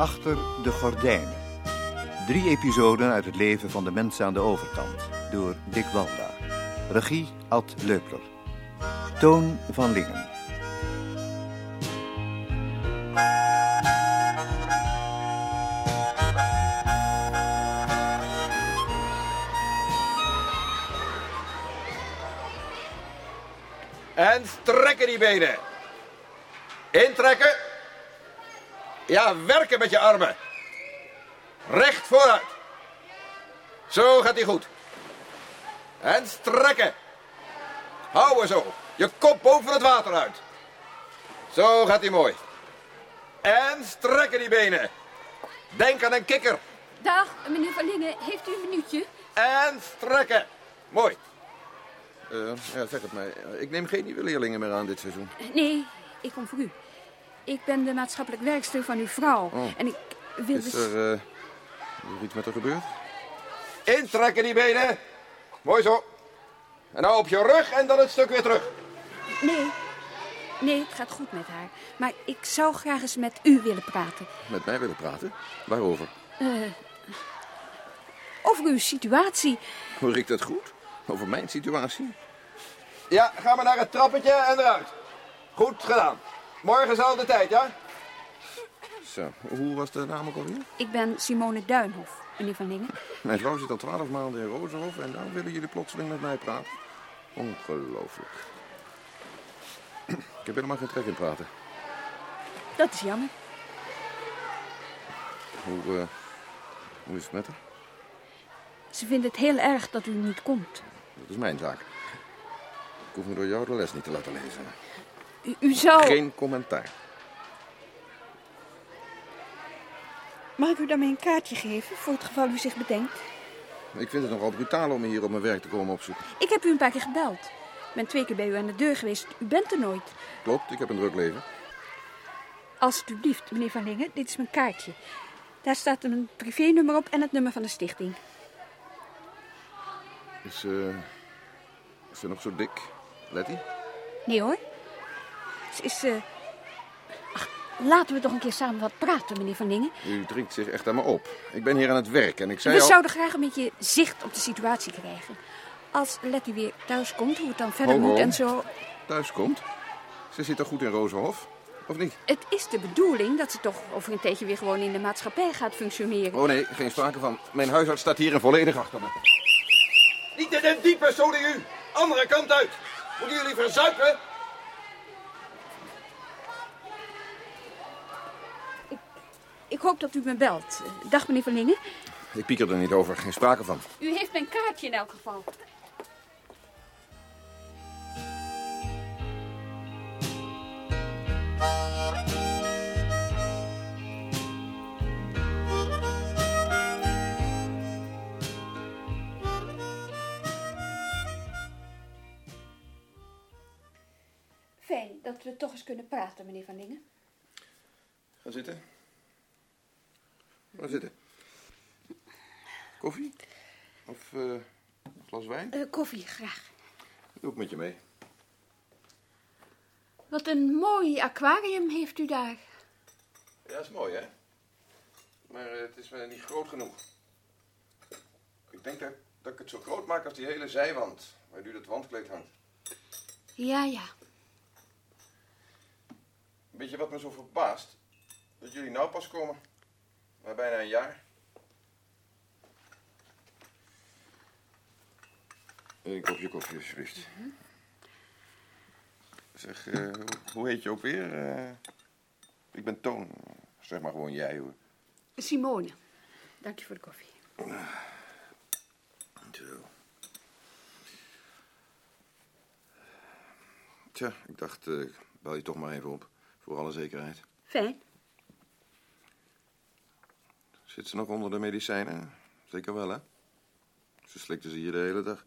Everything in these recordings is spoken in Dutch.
Achter de gordijnen. Drie episoden uit het leven van de mensen aan de overkant. Door Dick Walda. Regie Ad Leupler. Toon van Lingen. En strekken die benen. Intrekken. Ja, werken met je armen. Recht vooruit. Zo gaat hij goed. En strekken. Houden zo. Je kop boven het water uit. Zo gaat hij mooi. En strekken die benen. Denk aan een kikker. Dag, meneer Van Lingen. Heeft u een minuutje? En strekken. Mooi. Eh, ja, zeg het mij. Ik neem geen nieuwe leerlingen meer aan dit seizoen. Nee, ik kom voor u. Ik ben de maatschappelijk werkster van uw vrouw. Oh. En ik wil Is dus... er, eh, is er iets met haar gebeurd? Intrekken die benen. Mooi zo. En nou op je rug en dan het stuk weer terug. Nee, nee, het gaat goed met haar. Maar ik zou graag eens met u willen praten. Met mij willen praten? Waarover? Over uw situatie. Hoor ik dat goed? Over mijn situatie? Ja, ga maar naar het trappetje en eruit. Goed gedaan. Morgen zelfde tijd, ja? Zo, hoe was de naam ook alweer? Ik ben Simone Duinhof, meneer Van Lingen. Mijn vrouw zit al twaalf maanden in Rozenhof en nou willen jullie plotseling met mij praten. Ongelooflijk. Ik heb helemaal geen trek in praten. Dat is jammer. Hoe, eh, hoe is het met haar? Ze vindt het heel erg dat u niet komt. Dat is mijn zaak. Ik hoef me door jou de les niet te laten lezen. U, u zou... Geen commentaar. Mag ik u daarmee een kaartje geven, voor het geval u zich bedenkt? Ik vind het nogal brutaal om hier op mijn werk te komen opzoeken. Ik heb u een paar keer gebeld. Ik ben twee keer bij u aan de deur geweest. U bent er nooit. Klopt, ik heb een druk leven. Alsjeblieft, meneer Van Lingen, dit is mijn kaartje. Daar staat een privénummer op en het nummer van de stichting. Is, eh is ze nog zo dik, Letty? Nee hoor. Ze is... eh, Ach, laten we toch een keer samen wat praten, meneer Van Lingen. U dringt zich echt aan me op. Ik ben hier aan het werk en ik zei We al... zouden graag een beetje zicht op de situatie krijgen. Als Letty weer thuis komt, hoe het dan verder Ho, ho. moet en zo. thuis komt. Ze zit toch goed in Rozenhof? Of niet? Het is de bedoeling dat ze toch over een tijdje weer gewoon in de maatschappij gaat functioneren. Oh nee, geen sprake van. Mijn huisarts staat hier en volledig achter me. Niet in het diepe, u. Andere kant uit. Moeten jullie verzuipen? Ik hoop dat u me belt. Dag, meneer Van Lingen. Ik pieker er niet over, geen sprake van. U heeft mijn kaartje in elk geval. Fijn dat we toch eens kunnen praten, meneer Van Lingen. Ga zitten. Ga zitten. Koffie? Of eh, een glas wijn? Eh, koffie, graag. Doe ik met je mee. Wat een mooi aquarium heeft u daar. Ja, is mooi, hè? Maar eh, het is me niet groot genoeg. Ik denk dat, dat ik het zo groot maak als die hele zijwand, waar nu dat wandkleed hangt. Ja, ja. Weet je wat me zo verbaast? Dat jullie nou pas komen. Na bijna een jaar. Een kopje koffie, alsjeblieft. Zeg, eh, hoe- hoe heet je ook weer? Eh, ik ben Toon. Zeg maar gewoon jij, hoor. Simone, dank je voor de koffie. Zo. Tja, ik dacht, eh, ik bel je toch maar even op. Voor alle zekerheid. Fijn. Zit ze nog onder de medicijnen? Zeker wel, hè? Ze slikte ze hier de hele dag.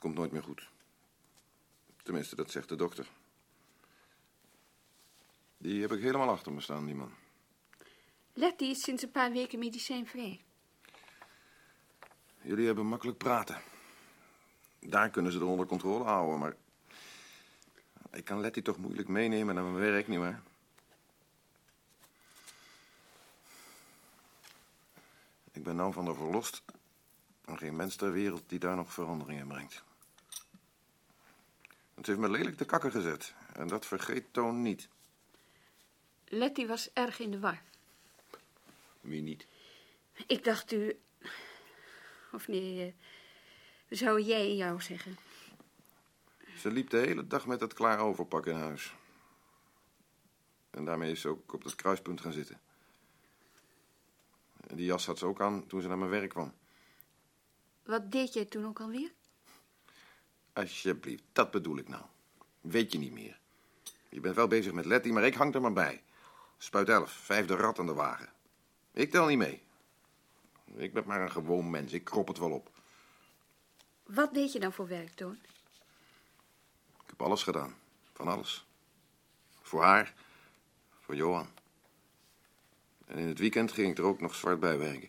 Komt nooit meer goed. Tenminste, dat zegt de dokter. Die heb ik helemaal achter me staan, die man. Letty is sinds een paar weken medicijnvrij. Jullie hebben makkelijk praten. Daar kunnen ze er onder controle houden, maar... Ik kan Letty toch moeilijk meenemen naar mijn werk, nietwaar? Ik ben nou van er verlost. En geen mens ter wereld die daar nog verandering in brengt. Het heeft me lelijk te kakken gezet. En dat vergeet Toon niet. Letty was erg in de war. Wie niet? Ik dacht u... Of nee, uh, zou jij en jou zeggen. Ze liep de hele dag met het klaar overpak in huis. En daarmee is ze ook op het kruispunt gaan zitten. Die jas had ze ook aan toen ze naar mijn werk kwam. Wat deed jij toen ook alweer? Alsjeblieft, dat bedoel ik nou. Weet je niet meer. Je bent wel bezig met Letty, maar ik hang er maar bij. Spuit elf, vijfde rat aan de wagen. Ik tel niet mee. Ik ben maar een gewoon mens, ik krop het wel op. Wat deed je dan voor werk, Toon? Ik heb alles gedaan, van alles. Voor haar, voor Johan. En in het weekend ging ik er ook nog zwart bij werken.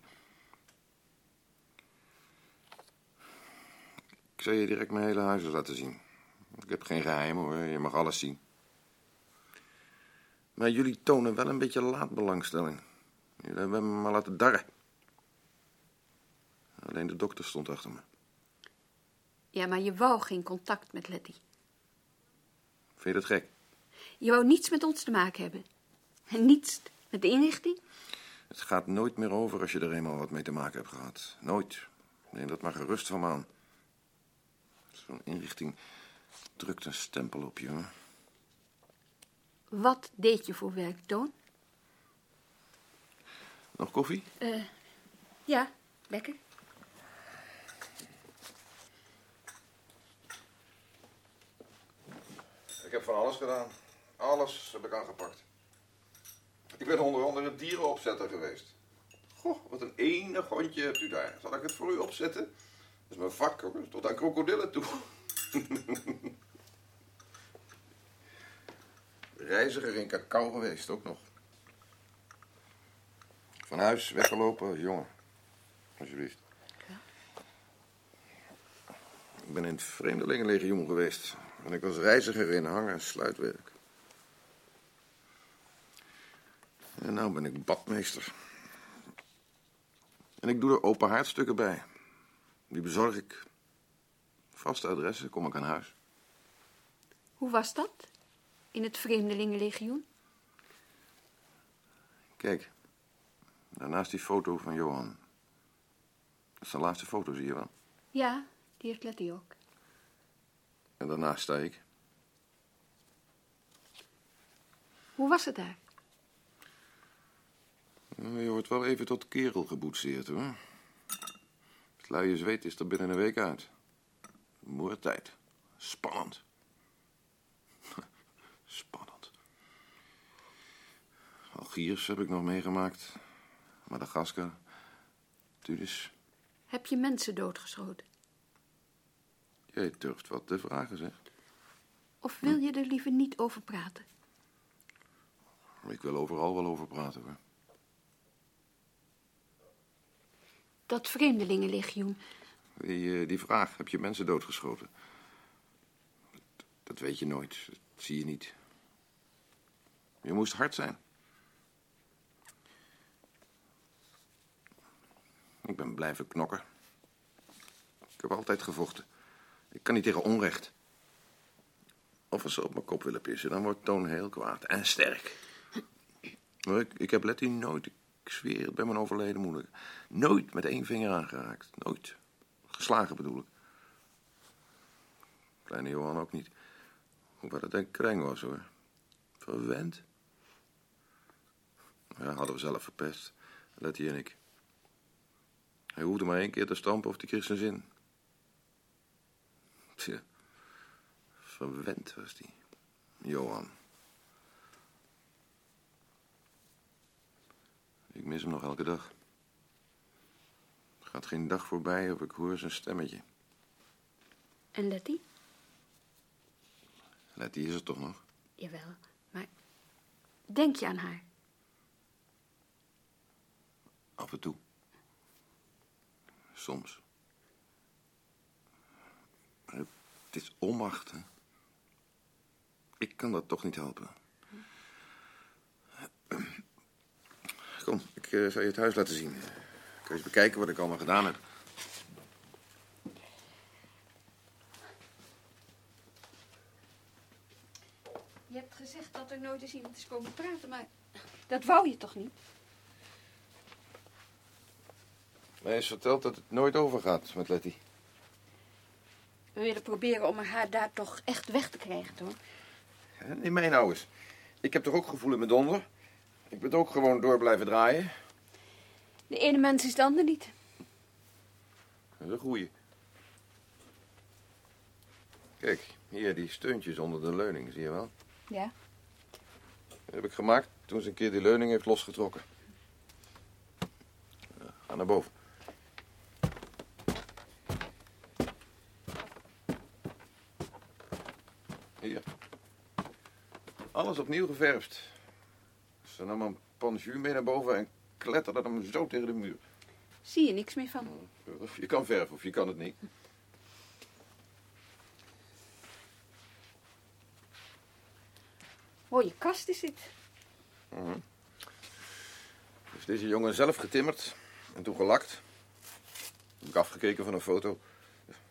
Ik zal je direct mijn hele huis laten zien. Ik heb geen geheim hoor, je mag alles zien. Maar jullie tonen wel een beetje laat belangstelling. Jullie hebben me laten darren. Alleen de dokter stond achter me. Ja, maar je wou geen contact met Letty. Vind je dat gek? Je wou niets met ons te maken hebben. En niets met de inrichting? Het gaat nooit meer over als je er eenmaal wat mee te maken hebt gehad. Nooit. Neem dat maar gerust van me aan. Zo'n inrichting drukt een stempel op je. Wat deed je voor werk, Toon? Nog koffie? Uh, ja, lekker. Ik heb van alles gedaan. Alles heb ik aangepakt. Ik ben onder andere dierenopzetter geweest. Goh, wat een enig hondje hebt u daar. Zal ik het voor u opzetten? Dat is mijn vak, hoor. Tot aan krokodillen toe. Reiziger in cacao geweest, ook nog. Van huis weggelopen, jongen. Alsjeblieft. Ja. Ik ben in het Vreemdelingenlegioen geweest. En ik was reiziger in hang- en sluitwerk. En nou ben ik badmeester. En ik doe er open haardstukken bij. Die bezorg ik. Vaste adressen kom ik aan huis. Hoe was dat? In het Vreemdelingenlegioen? Kijk, daarnaast die foto van Johan. Dat is de laatste foto, zie je wel? Ja, die heeft Letty ook. En daarnaast sta ik. Hoe was het daar? Je wordt wel even tot kerel geboetseerd, hoor. Het luie zweet is er binnen een week uit. Moertijd. Spannend. Spannend. Algiers heb ik nog meegemaakt. Madagaskar. Tunis. Heb je mensen doodgeschoten? Jij durft wat te vragen, zeg. Of wil je er liever niet over praten? Ik wil overal wel over praten, hoor. Dat vreemdelingenlegioen. Die, die vraag, heb je mensen doodgeschoten? Dat, weet je nooit, dat zie je niet. Je moest hard zijn. Ik ben blijven knokken. Ik heb altijd gevochten. Ik kan niet tegen onrecht. Of als ze op mijn kop willen pissen, dan wordt Toon heel kwaad. En sterk. Maar ik, ik heb Letty nooit, zweer het bij mijn overleden moeder, nooit met één vinger aangeraakt. Nooit. Geslagen bedoel ik. Kleine Johan ook niet. Hoewel het een kreng was hoor. Verwend. Ja, hadden we zelf verpest. Letty en ik. Hij hoefde maar één keer te stampen of die kreeg zijn zin. Verwend was die. Johan. Ik mis hem nog elke dag. Er gaat geen dag voorbij of ik hoor zijn stemmetje. En Letty? Letty is er toch nog? Jawel, maar denk je aan haar? Af en toe. Soms. Maar het is onmacht, hè? Ik kan dat toch niet helpen. Kom, ik uh, zal je het huis laten zien. Kun je eens bekijken wat ik allemaal gedaan heb. Je hebt gezegd dat er nooit eens iemand is komen praten, maar dat wou je toch niet? Mij is verteld dat het nooit overgaat met Letty. We willen proberen om haar daar toch echt weg te krijgen, toch? Ja, Neem mij nou eens. Ik heb toch ook gevoel in mijn donder? Ik ben ook gewoon door blijven draaien. De ene mens is de ander niet. Dat is een goeie. Kijk, hier die steuntjes onder de leuning, zie je wel? Ja. Dat heb ik gemaakt toen ze een keer die leuning heeft losgetrokken. Ga naar boven. Hier. Alles opnieuw geverfd. Ze nam een jus mee naar boven en kletterde hem zo tegen de muur. Zie je niks meer van. Of je kan verven of je kan het niet. Mooie kast is dit. Dus deze jongen zelf getimmerd en toen gelakt. Heb ik afgekeken van een foto.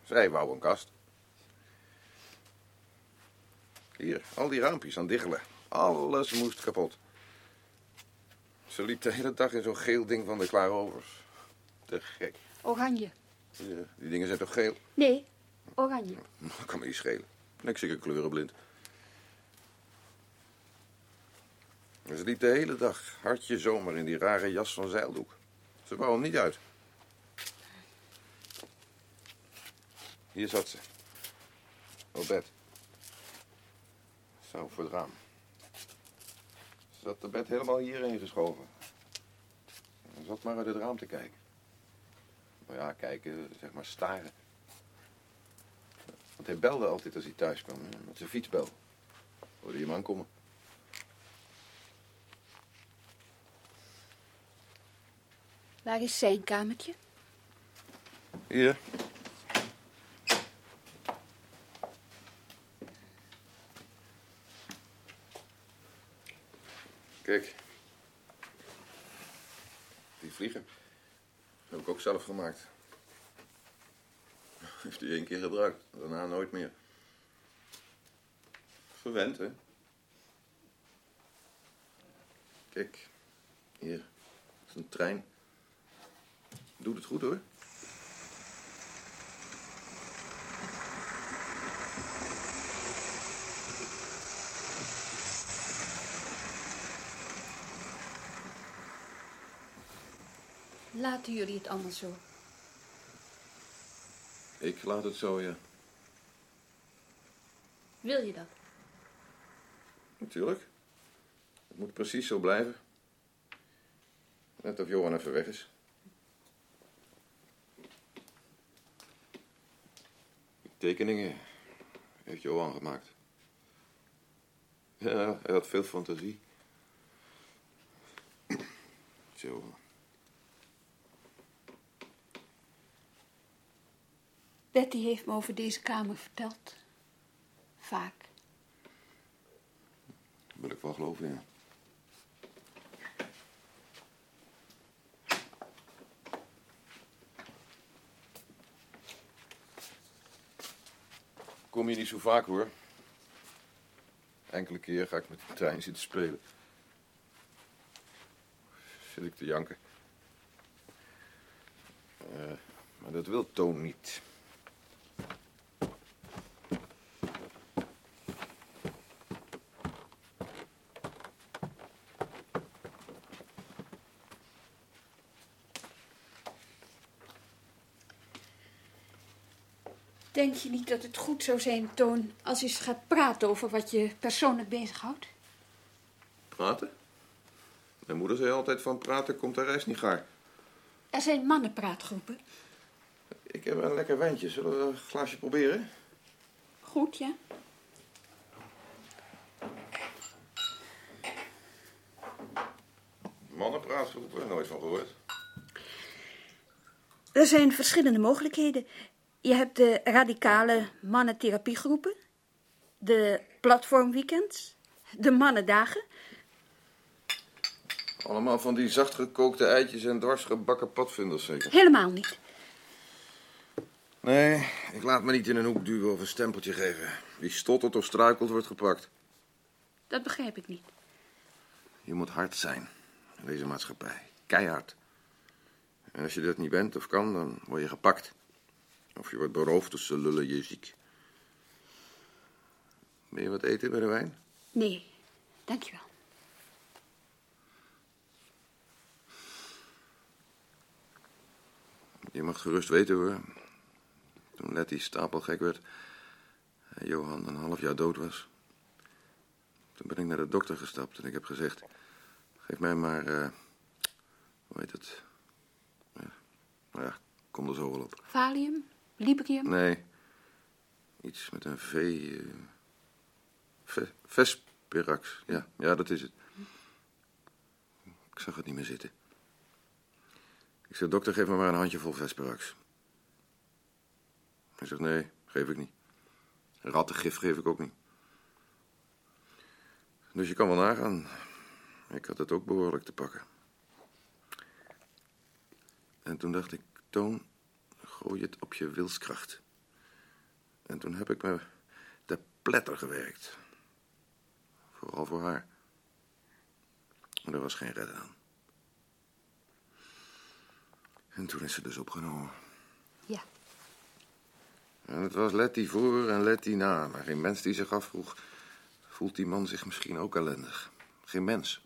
Zij wou een kast. Hier, al die raampjes aan diggelen. Alles moest kapot. Ze liep de hele dag in zo'n geel ding van de Klaarovers. Te gek. Oranje. Die dingen zijn toch geel? Nee, oranje. Dat kan me niet schelen. Ik zeker kleurenblind. Ze liep de hele dag hartje zomer in die rare jas van zeildoek. Ze wou hem niet uit. Hier zat ze. Op bed. Zo, voor het raam. Zat de bed helemaal hierheen geschoven. Zat maar uit het raam te kijken. Nou ja, kijken, zeg maar staren. Want hij belde altijd als hij thuis kwam, hè, met zijn fietsbel. Hoorde je hem aankomen. Waar is zijn kamertje? Hier. Kijk. Die vliegen. Heb ik ook zelf gemaakt. Heeft hij één keer gebruikt. Daarna nooit meer. Verwend, hè? Kijk. Hier. Is een trein. Doet het goed, hoor. Laten jullie het allemaal zo. Ik laat het zo, ja. Wil je dat? Natuurlijk. Het moet precies zo blijven. Net of Johan even weg is. Die tekeningen heeft Johan gemaakt. Ja, hij had veel fantasie. Zo. Betty heeft me over deze kamer verteld. Vaak. Wil ik wel geloven, ja. Kom je niet zo vaak hoor. Enkele keer ga ik met de trein zitten spelen. Zit ik te janken. Eh, maar dat wil Toon niet. Denk je niet dat het goed zou zijn, Toon, als je eens gaat praten over wat je persoonlijk bezighoudt? Praten? Mijn moeder zei altijd van praten komt de reis niet gaar. Er zijn mannenpraatgroepen. Ik heb een lekker wijntje. Zullen we een glaasje proberen? Goed, ja. Mannenpraatgroepen, nooit van gehoord. Er zijn verschillende mogelijkheden. Je hebt de radicale mannentherapiegroepen, de platformweekends, de mannendagen. Allemaal van die zachtgekookte eitjes en dwarsgebakken padvinders zeker? Helemaal niet. Nee, ik laat me niet in een hoek duwen of een stempeltje geven. Wie stottert of struikelt, wordt gepakt. Dat begrijp ik niet. Je moet hard zijn in deze maatschappij. Keihard. En als je dat niet bent of kan, dan word je gepakt. Of je wordt beroofd of ze lullen je ziek. Ben je wat eten bij de wijn? Nee, dankjewel. Je mag gerust weten hoor. Toen Letty stapelgek werd en Johan een half jaar dood was. Toen ben ik naar de dokter gestapt en ik heb gezegd... Geef mij maar, eh hoe heet het? Ja, nou ja, kom er zo wel op. Valium? Librium? Nee, iets met een V... Ve- Vesperax, ja, ja, dat is het. Ik zag het niet meer zitten. Ik zei, dokter, geef me maar een handjevol Vesperax. Hij zegt, nee, geef ik niet. Rattengif geef ik ook niet. Dus je kan wel nagaan. Ik had het ook behoorlijk te pakken. En toen dacht ik, Toon, gooi het op je wilskracht. En toen heb ik me te pletter gewerkt. Vooral voor haar. Maar er was geen redden aan. En toen is ze dus opgenomen. Ja. En het was Letty voor en Letty na. Maar geen mens die zich afvroeg... voelt die man zich misschien ook ellendig. Geen mens.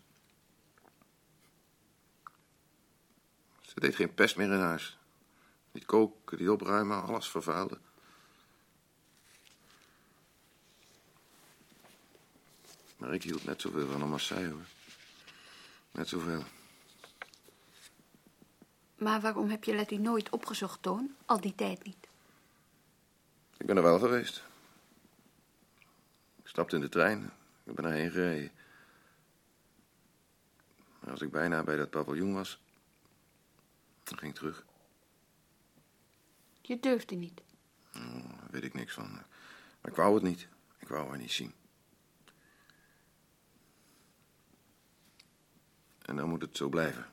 Ze deed geen pest meer in huis. Niet koken, niet opruimen, alles vervuilde. Maar ik hield net zoveel van hem als zij, hoor. Net zoveel. Maar waarom heb je Letty nooit opgezocht, Toon? Al die tijd niet. Ik ben er wel geweest. Ik stapte in de trein. Ik ben erheen gereden. Maar als ik bijna bij dat paviljoen was... dan ging ik terug. Je durfde niet. Oh, daar weet ik niks van. Maar ik wou het niet. Ik wou haar niet zien. En dan moet het zo blijven.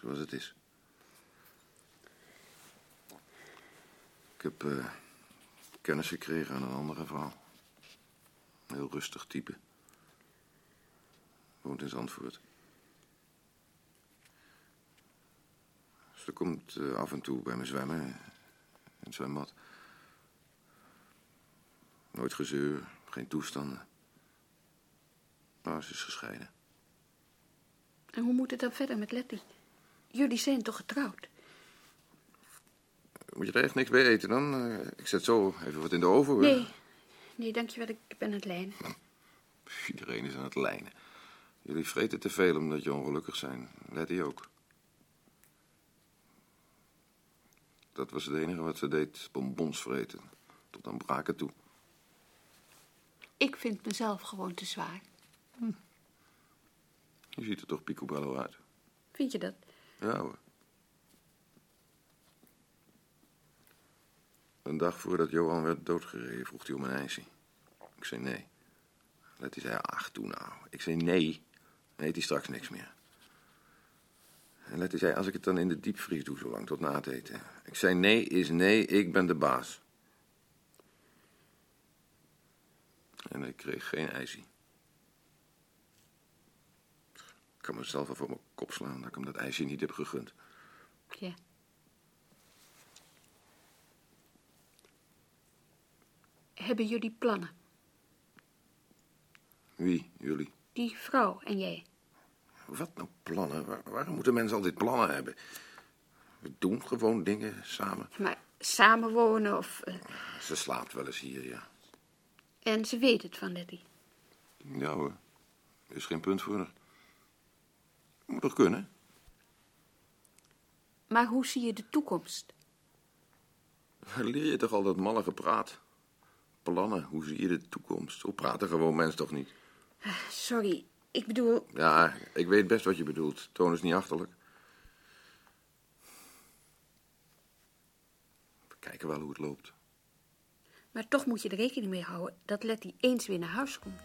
Zoals het is. Ik heb eh, kennis gekregen aan een andere vrouw. Een heel rustig type. Woont in Zandvoort. Ze komt eh, af en toe bij me zwemmen. In het zwembad. Nooit gezeur, geen toestanden. Maar ze is gescheiden. En hoe moet het dan verder met Letty? Jullie zijn toch getrouwd? Moet je er echt niks bij eten dan? Eh, ik zet zo even wat in de oven. Nee. Nee, dankjewel. Ik ben aan het lijnen. Iedereen is aan het lijnen. Jullie vreten te veel omdat je ongelukkig zijn. Letty ook. Dat was het enige wat ze deed, bonbons vreten. Tot aan braken toe. Ik vind mezelf gewoon te zwaar. Je ziet er toch picobello uit. Vind je dat? Ja hoor. Een dag voordat Johan werd doodgereden vroeg hij om een ijsje. Ik zei nee. Letty zei, ach, doe nou. Ik zei nee. Dan eet hij straks niks meer. En Letty zei, als ik het dan in de diepvries doe, zolang tot na het eten. Ik zei, nee is nee, ik ben de baas. En ik kreeg geen ijsje. Ik kan mezelf wel voor mijn kop slaan dat ik hem dat ijsje niet heb gegund. Ja. Hebben jullie plannen? Wie, jullie? Die vrouw en jij? Wat nou plannen? Waar- waarom moeten mensen altijd plannen hebben? We doen gewoon dingen samen. Maar samenwonen of... eh, Ze slaapt wel eens hier, ja. en ze weet het van Letty. Ja hoor. Er is geen punt voor haar. Moet toch kunnen? Maar hoe zie je de toekomst? Leer je toch al dat malle gepraat? Plannen, hoe zie je de toekomst? Zo praten gewoon mensen toch niet? Sorry, ik bedoel... Ja, ik weet best wat je bedoelt. Toon is niet achterlijk. We kijken wel hoe het loopt. Maar toch moet je er rekening mee houden dat Letty eens weer naar huis komt.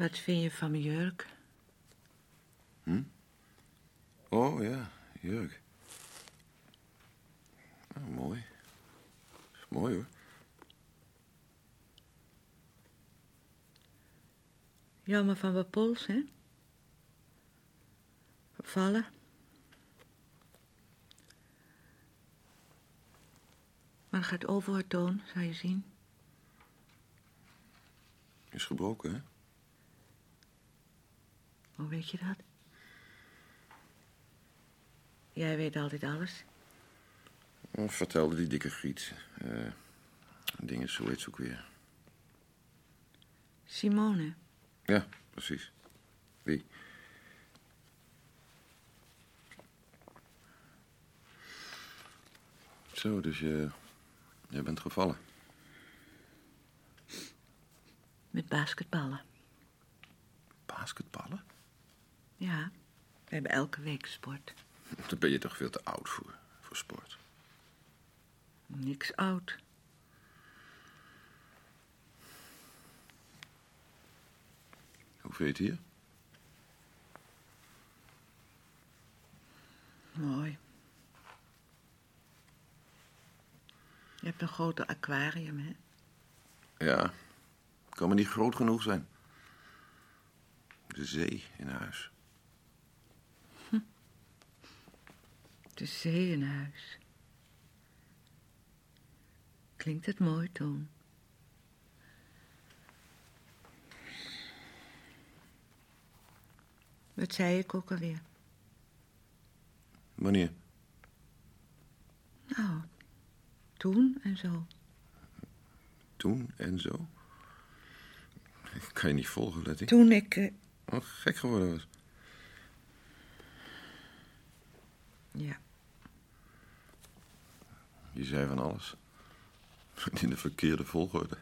Wat vind je van mijn jurk? Oh ja, jurk. Ah, mooi. Is mooi hoor. Jammer van mijn pols, hè? Gevallen. Maar het gaat over het toon, zal je zien. Is gebroken, hè? Hoe weet je dat? Jij weet altijd alles. Oh, vertelde die dikke griet. Eh ding is, hoe heet ze ook weer? Simone. Ja, precies. Wie? Zo, dus je, je bent gevallen. Met basketballen. Basketballen? Ja, we hebben elke week sport. Daar ben je toch veel te oud voor, voor sport. Niks oud. Hoe vind je het hier? Mooi. Je hebt een grote aquarium, hè? Ja, kan maar niet groot genoeg zijn. De zee in huis. De zee in huis. Klinkt het mooi, Toon? Wat zei ik ook alweer? Wanneer? Nou, toen en zo. Toen en zo? Ik kan je niet volgen, Letty. Toen ik... Wat gek geworden was. ja, Je zei van alles. In de verkeerde volgorde.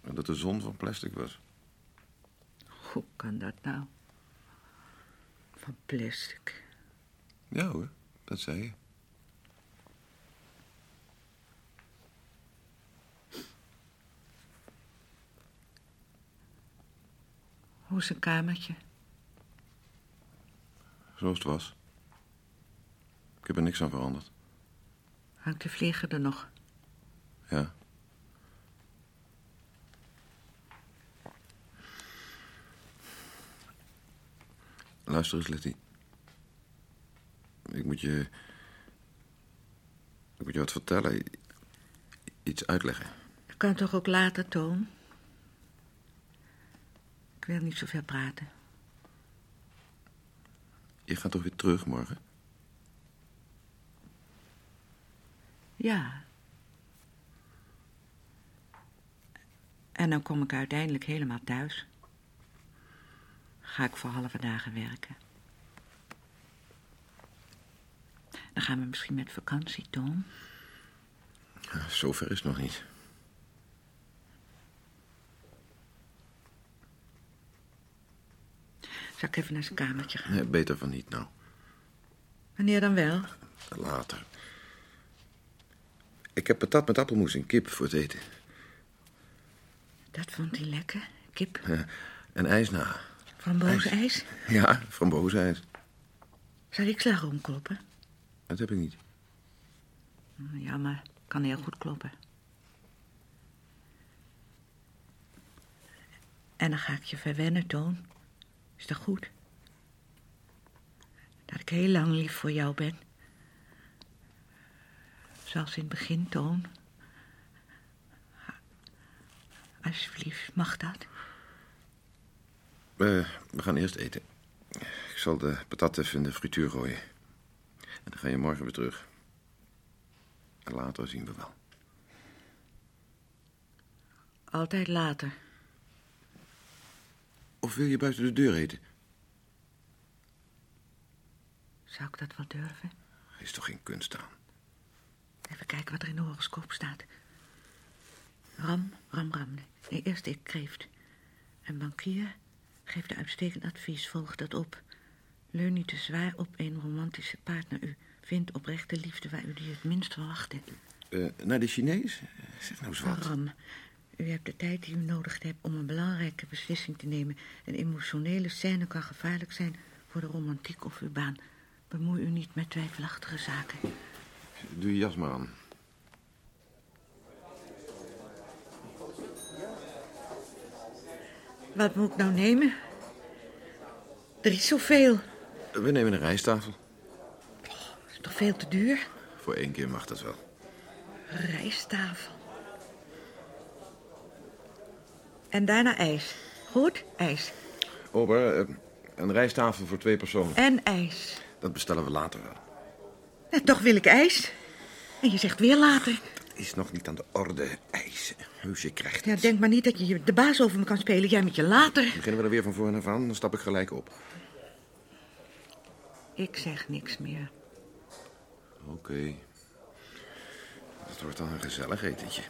En dat de zon van plastic was. hoe kan dat nou? Van plastic. Ja hoor, dat zei je. Hoe is een kamertje? Zoals het was. Ik heb er niks aan veranderd. Hangt de vlieger er nog? Ja. Luister eens, Letty. Ik moet je... Ik moet je wat vertellen. Iets uitleggen. Ik kan toch ook later, Toon? Ik wil niet zoveel praten. Je gaat toch weer terug morgen? Ja. En dan kom ik uiteindelijk helemaal thuis. Ga ik voor halve dagen werken. Dan gaan we misschien met vakantie, Toon. Ja, Zover is het nog niet. Zal ik even naar zijn kamertje gaan? Nee, beter van niet nou. Wanneer dan wel? Later. Ik heb patat met appelmoes en kip voor het eten. Dat vond hij lekker. Kip, Ja, En ijs na. frambozenijs. Ja, frambozenijs. Zal ik slagroom kloppen? Dat heb ik niet. Ja, maar kan heel goed kloppen. En dan ga ik je verwennen, Toon. Is dat goed? Dat ik heel lang lief voor jou ben. Zoals in het begin, Toon. Alsjeblieft, mag dat? We, we gaan eerst eten. Ik zal de patat even in de frituur gooien. En dan ga je morgen weer terug. En later zien we wel. Altijd later. Of wil je buiten de deur eten? Zou ik dat wel durven? Er is toch geen kunst aan? Even kijken wat er in de horoscoop staat. Ram, ram, ram. Nee, eerst ik kreeft. Een bankier geeft een uitstekend advies. Volg dat op. Leun niet te zwaar op een romantische partner. U vindt oprechte liefde waar u die het minst verwacht hebt. Eh, naar de Chinees? Zeg nou eens wat. Ram, U hebt de tijd die u nodig hebt om een belangrijke beslissing te nemen. Een emotionele scène kan gevaarlijk zijn voor de romantiek of uw baan. Bemoei u niet met twijfelachtige zaken. Doe je jas maar aan. Wat moet ik nou nemen? Er is zoveel. We nemen een rijsttafel. Is toch veel te duur? Voor één keer mag dat wel. Rijsttafel. En daarna ijs. Goed? IJs. Ober, eh, een rijsttafel voor twee personen. En ijs. Dat bestellen we later wel. En toch wil ik ijs. En je zegt weer later. Is nog niet aan de orde. IJs. Heus, je krijgt Ja, denk maar niet dat je de baas over me kan spelen. Jij met je later. Beginnen we er weer van voren af aan, dan stap ik gelijk op. Ik zeg niks meer. Oké. Het wordt dan een gezellig etentje.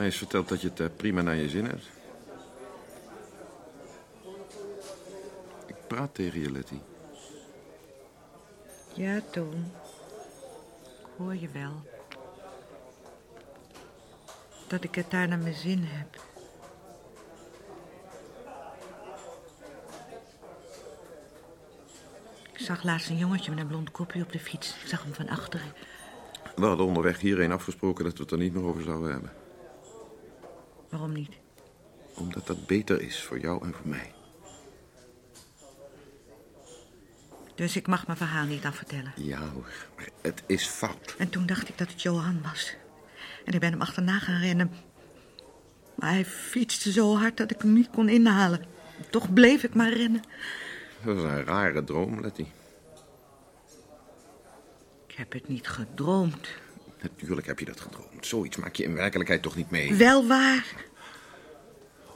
Mij is verteld dat je het eh, prima naar je zin hebt. Ik praat tegen je, Letty. Ja, Toon. Ik hoor je wel. Dat ik het daar naar mijn zin heb. Ik zag laatst een jongetje met een blond kopje op de fiets. Ik zag hem van achteren. We hadden onderweg hierheen afgesproken dat we het er niet meer over zouden hebben. Waarom niet? Omdat dat beter is voor jou en voor mij. Dus ik mag mijn verhaal niet afvertellen. Ja hoor, maar het is fout. En toen dacht ik dat het Johan was. En ik ben hem achterna gaan rennen. Maar hij fietste zo hard dat ik hem niet kon inhalen. Toch bleef ik maar rennen. Dat was een rare droom, Letty. Ik heb het niet gedroomd. Natuurlijk heb je dat gedroomd. Zoiets maak je in werkelijkheid toch niet mee? Wel waar.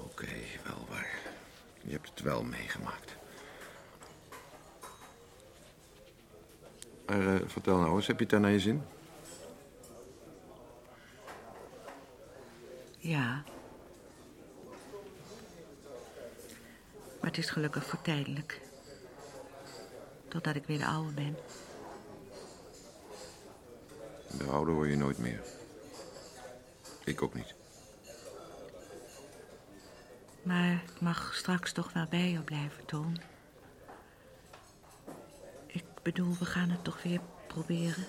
Oké, wel waar. Je hebt het wel meegemaakt. Maar eh, vertel nou eens, heb je het daar naar je zin? Ja. Maar het is gelukkig voor tijdelijk. Totdat ik weer de oude ben. De oude word je nooit meer. Ik ook niet. Maar ik mag straks toch wel bij je blijven, Toon. Ik bedoel, we gaan het toch weer proberen.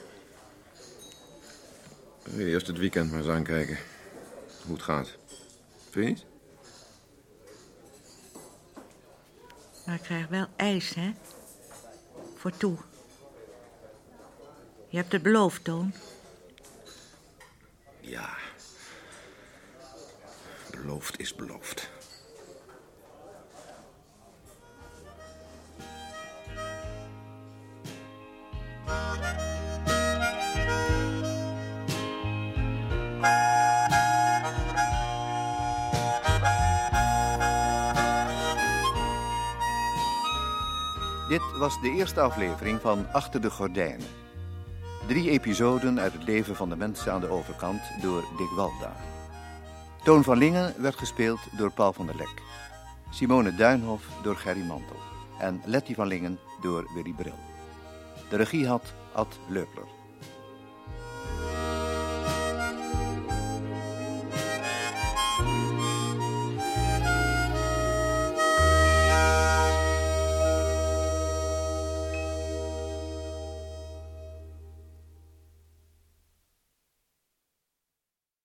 Eerst het weekend maar eens aankijken. Hoe het gaat. Vind je niet? Maar ik krijg wel ijs, hè? Voor toe. Je hebt het beloofd, Toon. Ja. Is beloofd. Dit was de eerste aflevering van Achter de Gordijnen. Drie episoden uit het leven van de mensen aan de overkant door Dick Walda. Toon van Lingen werd gespeeld door Paul van der Lek. Simone Duinhof door Gerry Mantel. En Letty van Lingen door Willy Bril. De regie had Ad Leupler.